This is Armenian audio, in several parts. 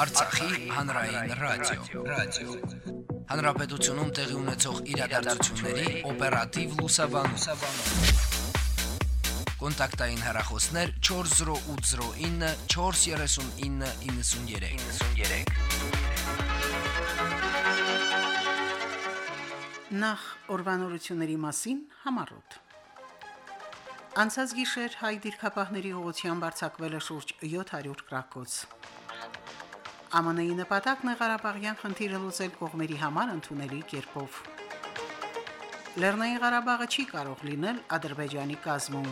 Արցախի հանրային ռադիո, ռադիո։ Հանրապետությունում տեղի ունեցող իրադարձությունների օպերատիվ լուսաբանում։ Կոնտակտային հեռախոսներ 40809 43993։ 93։ Նախ օրվանորությունների մասին համառոտ։ Անցած գիշեր հայ դիրքապահների ուղղությամբ արձակվել է շուրջ 700 գրակոց։ ԱՄՆ-ի նպատակն է Ղարաբաղյան խնդիրը լուծել կողմերի համար ընդունելի կերպով։ Լեռնային Ղարաբաղը չի կարող լինել Ադրբեջանի կազմում։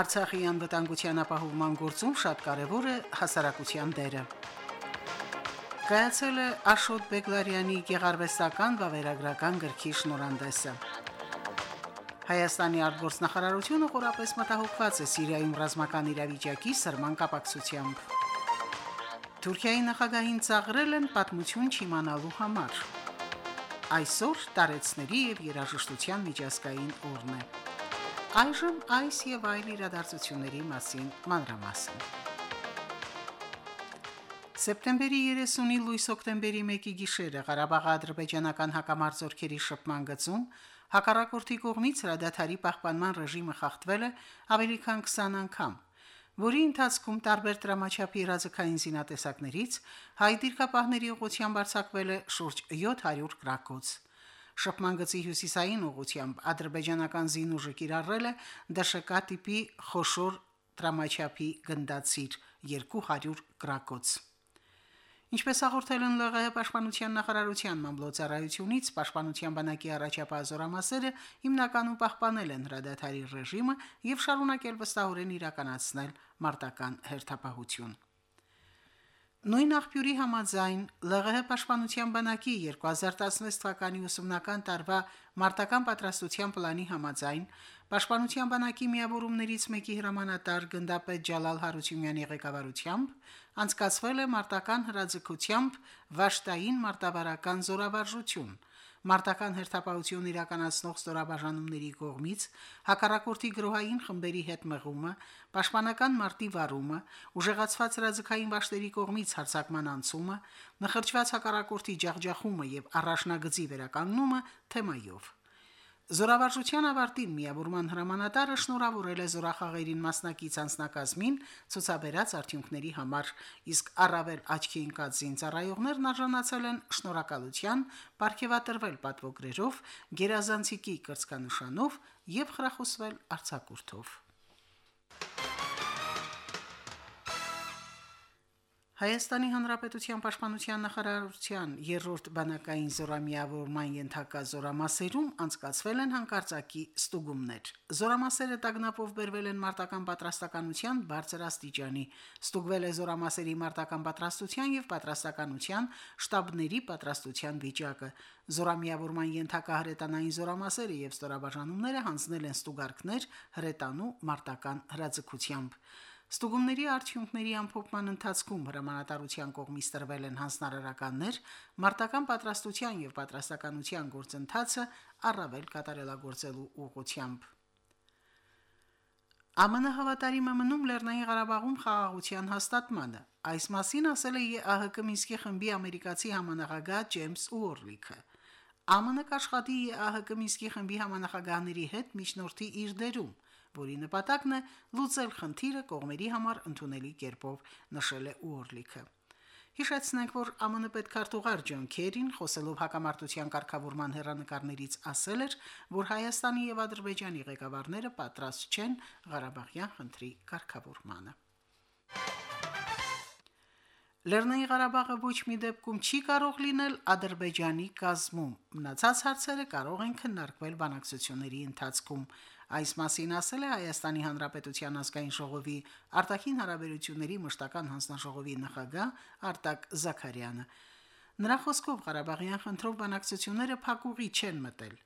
Արցախի անվտանգության ապահովման գործում շատ կարևոր է հասարակության դերը։ Կայացել է Աշոտ Բեգլարյանի գեղարվեստական վավերագրական գրքի շնորհանդեսը։ Հայաստանի արտգործնախարարությունը խորապես մտահոգված է Սիրիայում ռազմական իրավիճակի սրման կապակցությամբ։ Թուրքիայի նախագահին ծաղրել են պատմություն չիմանալու համար։ Այսօր տարեցների եւ երաժշտության միջազգային օրն է։ Այժմ այս եւ այլ իրադարձությունների մասին մանրամասն։ Սեպտեմբերի 30-ի լույս հոկտեմբերի 1-ի գիշերը Ղարաբաղի ադրբեջանական հակամարտությունների շփման գծում հակառակորդի կողմից հրադադարի պահպանման ռեժիմը խախտվել է ավելի քան 20 անգամ, որի ընթացքում տարբեր դրամաչափի իրազեկային զինատեսակներից հայ դիրքապահների ուղղությամբ արձակվել է շուրջ 700 գրակոց։ Շփման գծի հյուսիսային ուղությամբ ադրբեջանական զինուժը կիրառել է ԴՇԿ տիպի խոշոր դրամաչափի գնդացիր 200 գրակոց։ Ինչպես հաղորդել են ԼՂՀ պաշտպանության նախարարության մամլոյցարայությունից, պաշտպանության բանակի առաջապահ զորամասերը հիմնականում պահպանել են հրադադարի ռեժիմը եւ շարունակել վստահորեն իրականացնել մարտական հերթապահություն։ Նույն աղբյուրի համաձայն ԼՂՀ պաշտպանության բանակի 2016 թվականի ուսումնական տարվա մարտական պատրաստության պլանի համաձայն Պաշտպանության բանակի միավորումներից մեկի հրամանատար գնդապետ Ջալալ Հարությունյանի ղեկավարությամբ անցկացվել է մարտական հրաձգությամբ վաշտային մարտավարական զորավարժություն, մարտական հերթապահություն իրականացնող ստորաբաժանումների կողմից հակառակորդի գրոհային խմբերի հետ մղումը, պաշտպանական մարտի վարումը, ուժեղացված հրաձգային վաշտերի կողմից հարձակման անցումը, նխրջված հակառակորդի ջախջախումը եւ առաջնագծի վերականգնումը թեմայով Զորավարժության ավարտին միավորման հրամանատարը շնորհավորել է զորախաղերին մասնակից անձնակազմին ցուցաբերած արդյունքների համար, իսկ առավել աչքի ընկած զինծառայողներն արժանացել են շնորհակալության, ապարգևատրվել պատվոգրերով, գերազանցիկի կրծքանշանով եւ խրախուսվել արցակուրթով։ Հայաստանի Հանրապետության Պաշտպանության նախարարության երրորդ բանակային զորամիավորման ենթակա զորամասերում անցկացվել են հանկարծակի ստուգումներ։ Զորամասերը տագնապով բերվել են մարտական պատրաստականության բարձր աստիճանի։ Ստուգվել է զորամասերի մարտական պատրաստության եւ պատրաստականության շտաբների պատրաստության վիճակը։ Զորամիավորման ենթակա հրետանային զորամասերը եւ ստորաբաժանումները հանձնել են ստուգարկներ հրետանու մարտական հրաձգությամբ։ Ստուգումների արդյունքների ամփոփման ընթացքում հրամանատարության կողմից տրվել են հանձնարարականներ մարտական պատրաստության եւ պատրաստականության գործընթացը առավել կատարելագործելու ուղղությամբ։ ԱՄՆ հավատարիմ է մնում Լեռնային Ղարաբաղում խաղաղության հաստատմանը։ Այս մասին ասել է ԵԱՀԿ Մինսկի խմբի ամերիկացի համանախագահ Ջեյմս Ուորլիքը։ ԱՄՆ կաշխատի ԵԱՀԿ Մինսկի խմբի համանախագահների հետ միջնորդի իր դերում որի նպատակն է լուծել խնդիրը կողմերի համար ընդունելի կերպով, նշել է Ուորլիքը։ Հիշեցնենք, որ ԱՄՆ պետքարտուղար Ջոն Քերին խոսելով հակամարտության կարգավորման հերանեկարներից ասել էր, որ Հայաստանի եւ Ադրբեջանի ղեկավարները պատրաստ չեն Ղարաբաղյան խնդրի կարգավորմանը։ Լեռնային Ղարաբաղը ոչ մի դեպքում չի կարող լինել Ադրբեջանի կազմում։ Մնացած հարցերը կարող են քննարկվել բանակցությունների ընթացքում, Այս մասին ասել է Հայաստանի Հանրապետության ազգային ժողովի արտաքին հարաբերությունների մշտական հանձնաժողովի նախագահ Արտակ Զաքարյանը։ Նրա խոսքով Ղարաբաղյան խնդրով բանակցությունները փակուղի չեն մտել։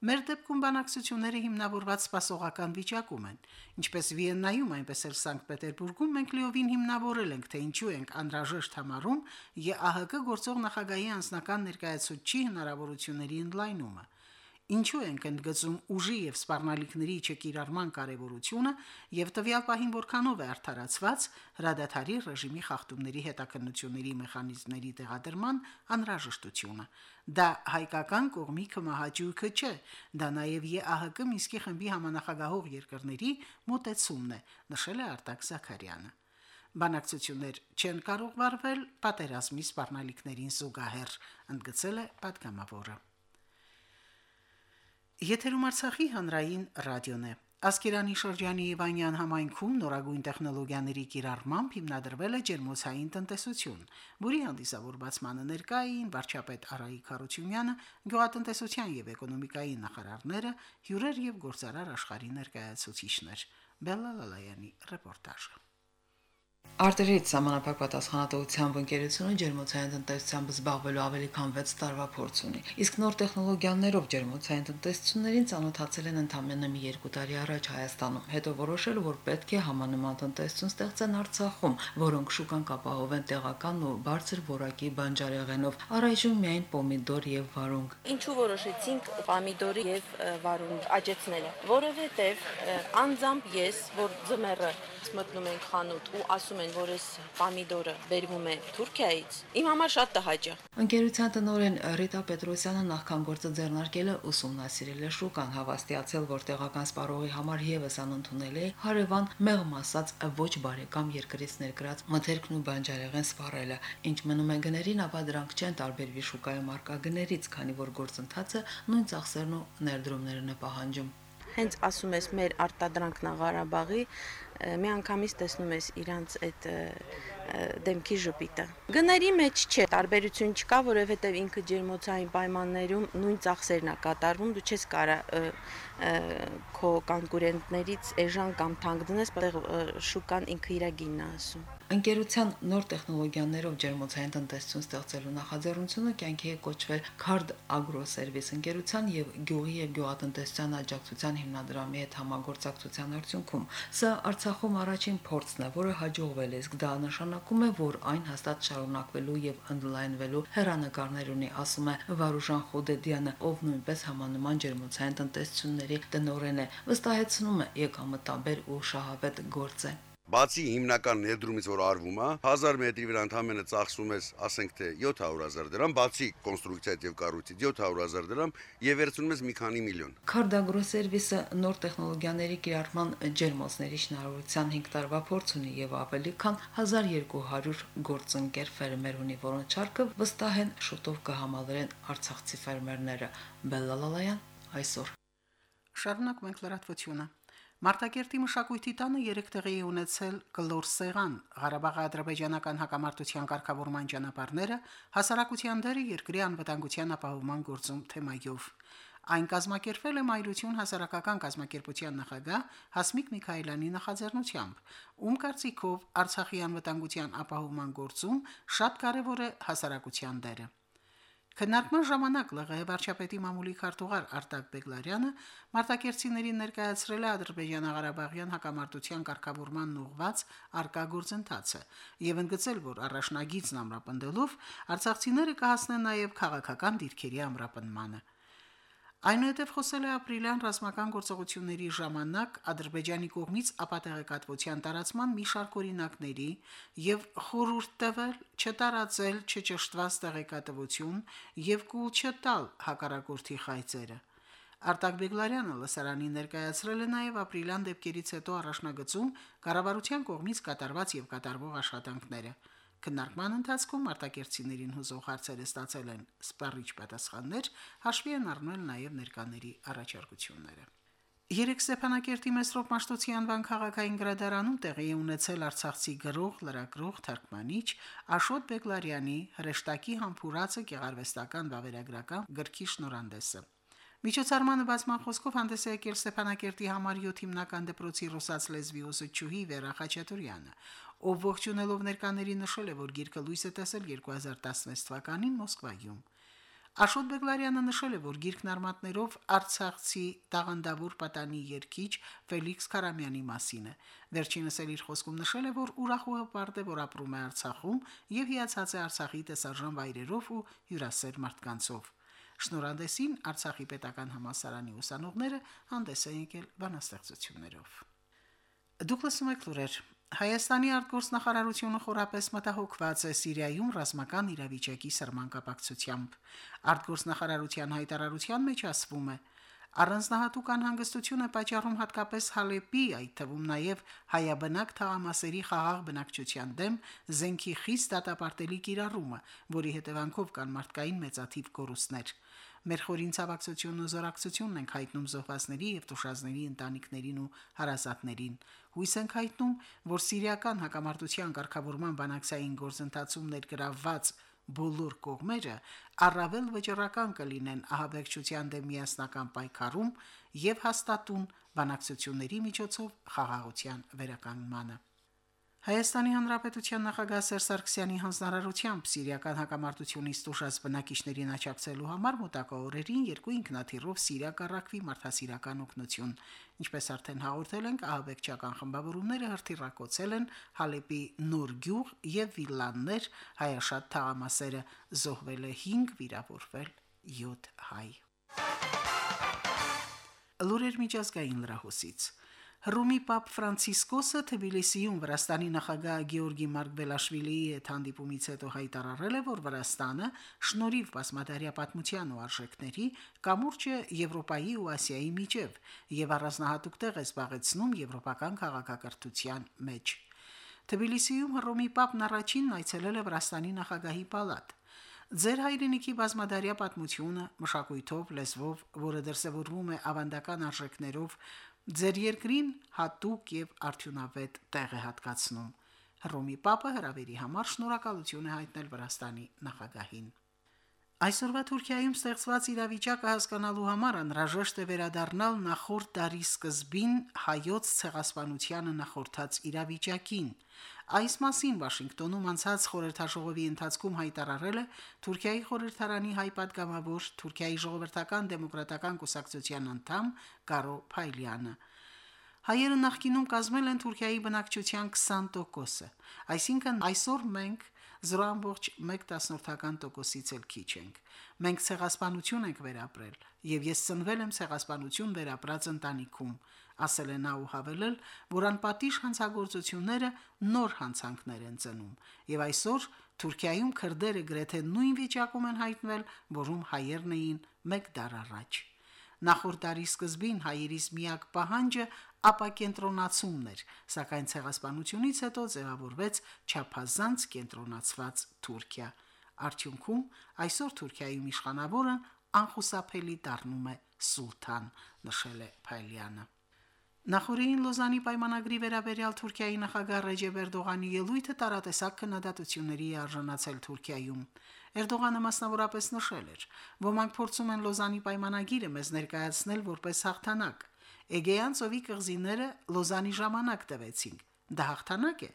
Մեր դեպքում բանակցությունները հիմնավորված սպասողական վիճակում են։ Ինչպես Վիեննայում, այնպես էլ Սանկտ Պետերբուրգում մենք լիովին հիմնավորել ենք, թե ինչու ենք անհրաժեշտ համարում ԵԱՀԿ գործող նախագահի անձնական ներկայացուցիչի հնարավորությունների ընդլայնումը։ Ինչու ենք ընդգծում ուժի եւ սպառնալիքների չկիրառման կարեւորությունը եւ տվյալ պահին որքանով է արդարացված հրադադարի ռեժիմի խախտումների հետաքննությունների մեխանիզմների տեղադրման անհրաժեշտությունը։ Դա հայկական կողմի կմահաճույքը չէ, դա նաեւ ԵԱՀԿ Մինսկի խմբի համանախագահող երկրների մոտեցումն է, նշել է Արտակ Զաքարյանը։ Բանակցություններ չեն կարող վարվել պատերազմի սպառնալիքներին զուգահեռ, ընդգծել է պատգամավորը։ Եթերում Արցախի հանրային ռադիոն է։ Ասկերանի շրջանի Իվանյան համայնքում նորագույն տեխնոլոգիաների կիրառմամբ հիմնադրվել է ջերմոցային տնտեսություն, որի հանդիսավոր բացմանը ներկային վարչապետ Արայիկ Խարությունյանը, գյուղատնտեսության եւ էկոնոմիկայի նախարարները, հյուրեր եւ գործարար աշխարհի ներկայացուցիչներ։ Բելլալալայանի ռեպորտաժը։ Արտերից համանապակ պատասխանատվությամբ ընկերությունը ջերմոցային տնտեսությամբ զբաղվելու ավելի քան 6 տարվա փորձ ունի։ Իսկ նոր տեխնոլոգիաներով ջերմոցային տնտեսություններին ծանոթացել են ընդամենը մի 2 տարի առաջ Հայաստանում։ Հետո որոշել, որ պետք է համանման տնտեսություն ստեղծեն Արցախում, որոնք շուկան կապահովեն տեղական ու բարձր որակի բանջարեղենով։ Առայժմ միայն պոմիդոր եւ վարունգ։ Ինչու որոշեցինք պոմիդորի եւ վարունգ աճեցնելը, որովհետեւ անձամբ ես, որ ձմեռը մտնում ենք խանութ ու ասում են, որ այս պամիդորը բերվում է Թուրքիայից, իմ համար շատ տհաճ է։ Ընկերության տնօրեն Ռիտա Պետրոսյանը նախքան գործը ձեռնարկել է ուսումնասիրել է շուկան, հավաստիացել, որ տեղական սպառողի համար եւս անընդունել է հարևան մեղմ ասած ոչ բարեկամ երկրից ներկրած մթերքն ու բանջարեղեն սպառելը, ինչ մնում է գներին, ապա դրանք չեն տարբերվի շուկայում արկա գներից, քանի որ գործընթացը նույն ծախսերն ու ներդրումներն է պահանջում հենց ասում ես մեր արտադրանքն Ղարաբաղի, մի անգամից տեսնում ես իրանց այդ դեմքի ժպիտը։ Գների մեջ չէ, տարբերություն չկա, որովհետև ինքը ջերմոցային պայմաններում նույն ծախսերն է կատարվում, դու չես կարա քո կոնկուրենտներից էժան կամ թանկ դնես, բայց շուկան ինքը իր գինն է ասում։ Ընկերության նոր տեխնոլոգիաներով ջերմոցային տնտեսություն ստեղծելու նախաձեռնությունը կյանքի է կոչվել Card Agro Service ընկերության եւ Գյուղի եւ Գյուղատնտեսության աջակցության հիմնադրամի հետ համագործակցության արդյունքում։ Սա Արցախում առաջին փորձն է, որը հաջողվել է, իսկ դա նշանակում է, որ այն հաստատ շարունակվելու եւ ընդլայնվելու հերանեկարներ ունի, ասում է Վարուժան Խոդեդյանը, ով նույնպես համանման ջերմոցային տնտեսությունների տնօրեն է, վստահեցնում է եկամտաբեր ու շահավետ գործ է։ Բացի հիմնական ներդրումից, որ արվում է, 1000 մետրի վրա ընդհանրապես ծախսում ես, ասենք թե 700.000 դրամ, բացի կոնստրուկցիայից եւ կառույցից 700.000 դրամ եւ վերցնում ես մի քանի միլիոն։ Cardagro Service-ը նոր տեխնոլոգիաների կիրառման ջերմոցների շնորհավորության 5 տարվա փորձ ունի եւ ավելի քան 1200 գործընկեր ֆերմեր ունի, որոնց չարկը վստահ են շուտով կհամալրեն արցախցի ֆերմերները։ Բելլալալայան այսօր։ Շարունակ մենք լրատվությունը։ Մարտակերտի մշակույթի տանը երեք տեղի է ունեցել գլոր սեղան Ղարաբաղի ադրբեջանական հակամարտության կարգավորման ճանապարհները հասարակության դերը երկրի անվտանգության ապահովման գործում թեմայով։ Այն կազմակերպվել է Մայրություն հասարակական կազմակերպության նախագահ Հասմիկ Միքայելյանի նախաձեռնությամբ, ում կարծիքով Արցախի անվտանգության ապահովման գործում շատ կարևոր է հասարակության դերը։ Քննարկման ժամանակ ԼՂՀ վարչապետի մամուլի քարտուղար Արտակ Բեգլարյանը մարտակերտցիներին ներկայացրել է Ադրբեջանա-Ղարաբաղյան հակամարտության կարգավորման ուղված արկա գործընթացը եւ ընդգծել, որ առաջնագիծն ամրապնդելով արցախցիները կհասնեն նաեւ քաղաքական դիրքերի ամրապնմանը։ Այնուհետև խոսել է ապրիլյան ռազմական գործողությունների ժամանակ Ադրբեջանի կողմից ապատեղեկատվության տարածման մի շարք օրինակների եւ խորհուրդ տվել չտարածել չճշտված տեղեկատվություն եւ կուլ չտալ հակառակորդի խայծերը։ Արտակ Բեգլարյանը լսարանի ներկայացրել է նաև ապրիլյան դեպքերից հետո առաջնագծում կառավարության կողմից կատարված եւ կատարվող աշխատանքները։ Քննարկման ընթացքում արտակերտցիներին հուզող հարցերը ստացել են սպառիչ պատասխաններ, հաշվի են առնել նաև ներկաների առաջարկությունները։ Երեք Ստեփանակերտի Մեսրոպ Մաշտոցի անվան քաղաքային գրադարանում տեղի է ունեցել Արցախցի գրող, լրագրող, թարգմանիչ Աշոտ Բեգլարյանի հրեշտակի համբուրացը գեղարվեստական վավերագրական գրքի շնորհանդեսը։ Միջոցառմանը բացման խոսքով հանդես է եկել Ստեփանակերտի համար 7 հիմնական դպրոցի ռուսաց լեզվի ուսուցչուհի Վերա Խաչատուրյանը ով ողջունելով ներկաների նշել է, որ գիրքը լույս է տեսել 2016 թվականին Մոսկվայում։ Աշոտ Բեգլարյանը նշել է, որ գիրքն արմատներով Արցախցի տաղանդավոր պատանի երկիչ Ֆելիքս Կարամյանի մասին է։ Վերջինս էլ իր խոսքում նշել է, որ ուրախ ու հպարտ է, որ ապրում է Արցախում եւ հիացած է Արցախի տեսարժան վայրերով ու հյուրասեր մարդկանցով։ Շնորհանդեսին Արցախի պետական համալսարանի ուսանողները հանդես են եկել բանաստեղծություններով։ Դուք լսում եք լուրեր։ Հայաստանի արտգործնախարարությունը խորապես մտահոգված է Սիրիայում ռազմական իրավիճակի սրման կապակցությամբ։ Արտգործնախարարության հայտարարության մեջ ասվում է. Առանձնահատուկ անհանգստություն է պատճառում հատկապես Հալեպի, այդ թվում նաև հայաբնակ թաղամասերի խաղաղ բնակչության դեմ զենքի խիստ դատապարտելի կիրառումը, որի հետևանքով կան մարդկային մեծաթիվ կորուստներ։ Մեր խորին ցավակցությունն ու զորակցությունն ենք հայտնում զոհվածների եւ տուժածների ընտանիքներին ու հարազատներին։ Հույս ենք հայտնում, որ սիրիական հակամարտության ղեկավարման բանակցային գործընթացում ներգրավված բոլոր կողմերը առավել վճռական կլինեն ահաբեկչության դեմ միասնական պայքարում եւ հաստատուն բանակցությունների միջոցով խաղաղության վերականգնմանը։ Հայաստանի Հանրապետության նախագահ Սերժ Սարգսյանի հանձնարարությամբ Սիրիական հակամարտությունից տուժած բնակիչներին աջակցելու համար մոտակա օրերին երկու ինքնաթիռով Սիրիա կառակվի մարդասիրական օգնություն։ Ինչպես արդեն հաղորդել ենք, ահաբեկչական խմբավորումները հրթիռակոծել են Հալեպի Նոր գյուղ եւ Վիլաններ հայաշատ թաղամասերը, զոհվել է 5, վիրավորվել 7 հայ։ Լուրեր միջազգային լրահոսից Հռոմի Պապ Ֆրանցիսկոսը Թբիլիսիում Վրաստանի նախագահ Գեորգի Մարգվելաշվիլիի հետ հանդիպումից հետո հայտարարել է, որ Վրաստանը շնորհիվ բազմադարյա պատմության ու արժեքների կամուրջ է Եվրոպայի ու Ասիայի միջև եւ առանձնահատուկ տեղ է զբաղեցնում եվրոպական քաղաքակրթության մեջ։ Թբիլիսիում Հռոմի Պապն առաջինն այցելել է Վրաստանի նախագահի պալատ։ Ձեր հայրենիքի բազմադարյա պատմությունը, մշակույթով, լեզվով, որը դրսևորվում է ավանդական արժեքներով, ձեր երկրին հատուկ եւ արդյունավետ տեղ է հատկացնում։ Հռոմի Պապը հրավերի համար շնորհակալություն է հայտնել Վրաստանի նախագահին։ Այսօրվա Թուրքիայում ստեղծված իրավիճակը հասկանալու համար անհրաժեշտ է վերադառնալ նախորդ դարի սկզբին հայոց ցեղասպանությանը նախորդած իրավիճակին։ Այս մասին Վաշինգտոնում անցած խորհրդաժողովի ընթացքում հայտարարել է Թուրքիայի խորհրդարանի հայ պատգամավոր Թուրքիայի ժողովրդական դեմոկրատական կուսակցության անդամ Կարո Փայլյանը։ Հայերը նախկինում կազմել են Թուրքիայի բնակչության 20%-ը։ Այսինքն այսօր մենք 0.1%-ից էլ քիչ ենք։ Մենք ցեղասպանություն ենք վերապրել, եւ ես ծնվել եմ ցեղասպանություն վերապրած ընտանիքում, ասել է նա ու հավելել, որ անպատիժ հանցագործությունները նոր հանցանքներ են ծնում, եւ այսօր Թուրքիայում քրդերը գրեթե նույն վիճակում են հայտնվել, որում հայերն էին մեկ դար առաջ։ Նախորդ տարի սկզբին հայերիս միակ պահանջը ապակենտրոնացումն էր, սակայն ցեղասպանությունից հետո ձևավորվեց չափազանց կենտրոնացված Թուրքիա։ Արդյունքում այսօր Թուրքիայում իշխանավորը անխուսափելի դառնում է սուլթան, նշել է Փայլյանը։ Նախորդին Լոզանի պայմանագրի վերաբերյալ Թուրքիայի նախագահ Ռեջեփ Էրդողանի ելույթը տարատեսակ քննադատությունների է արժանացել Թուրքիայում։ Էրդողանը մասնավորապես նշել էր. «Ոմանք փորձում են Լոզանի պայմանագիրը մեզ ներկայացնել որպես հաղթանակ, Էգեյան ծովի կղզիները Լոզանի ժամանակ տվեցինք։ Դա հաղթանակ է։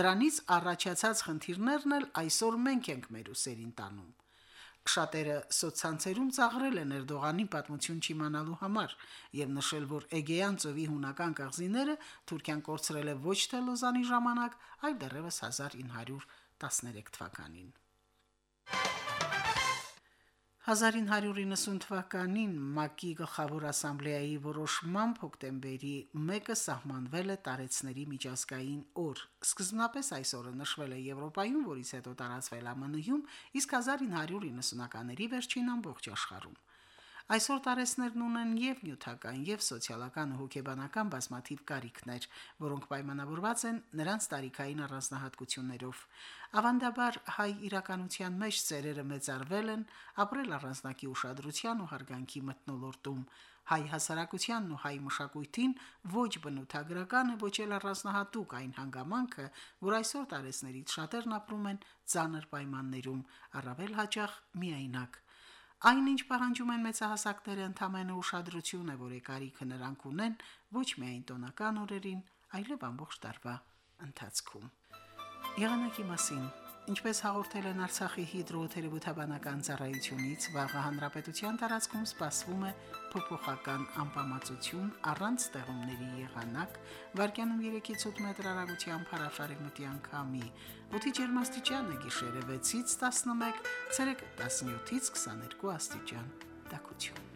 Դրանից առաջացած խնդիրներն էլ այսօր մենք ենք մեր ուսերին տանում։ Շատերը սոցցանցերում ծաղրել են Էրդողանի պատմություն չիմանալու համար եւ նշել, որ Էգեյան ծովի հունական կղզիները Թուրքիան կորցրել է ոչ թե Լոզանի ժամանակ, այլ դեռևս 1913 թվականին։ 1990 թվականին ՄԱԿ-ի գլխավոր ասամբլեայի որոշմամբ հոկտեմբերի 1-ը սահմանվել է տարեցների միջազգային օր։ Սկզբնապես այս օրը նշվել է Եվրոպայում, որից հետո տարածվել ԱՄՆ-ում, իսկ 1990-ականների վերջին ամբողջ աշխարհում։ Այսօր տարեցներն ունեն եւ նյութական, եւ սոցիալական ու հոգեբանական բազմաթիվ կարիքներ, որոնք պայմանավորված են նրանց տարիքային առանձնահատկություններով։ Ավանդաբար հայ իրականության մեջ ծերերը մեծարվել են, ապրել առանձնակի ուշադրության ու հարգանքի մտնոլորտում։ Հայ հասարակությանն ու հայ մշակույթին ոչ բնութագրական է, ոչ էլ առանձնահատուկ այն հանգամանքը, որ այսօր տարեցներից շատերն ապրում են ծանր պայմաններում, առավել հաճախ միայնակ։ Այնինչ պահանջում են մեծահասակները ընդամենը ուշադրություն է, որ եկարիքը նրանք ունեն ոչ միայն տոնական օրերին, այլև ամբողջ տարվա ընթացքում։ Եղանակի մասին Ինչպես հաղորդել են Արցախի հիդրոթերապևտաբանական ծառայությունից, վաղը հանրապետության տարածքում սպասվում է փոփոխական անբավարարություն առանց ստեղումների եղանակ, վարկյանում 3-ից 8 մետր հեռագությամբ հարավարևմտի անկամի։ Օդի ջերմաստիճանը գիշերը 6-ից 11, ցերեկ 17-ից 22 աստիճան։ Տակություն։